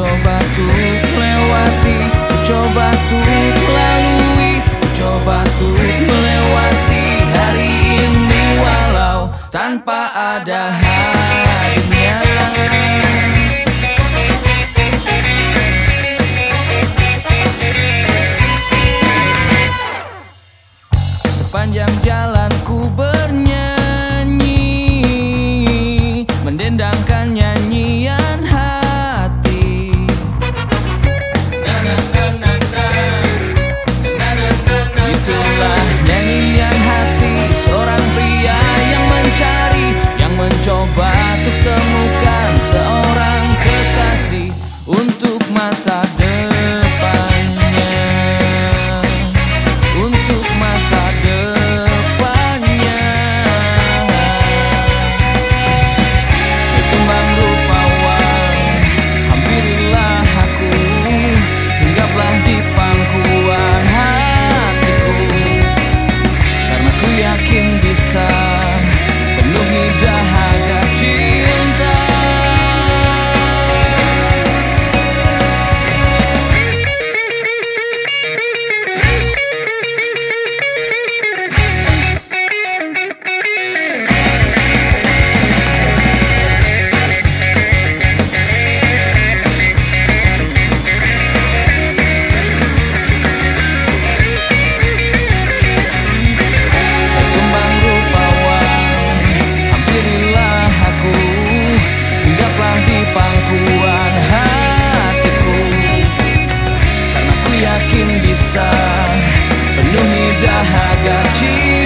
coba tuh lewati ku coba tuh lalui ku coba tuh melewati hari ini walau tanpa ada hanya Sepanjang jalan ku bernyanyi Mendendang so. ragazzi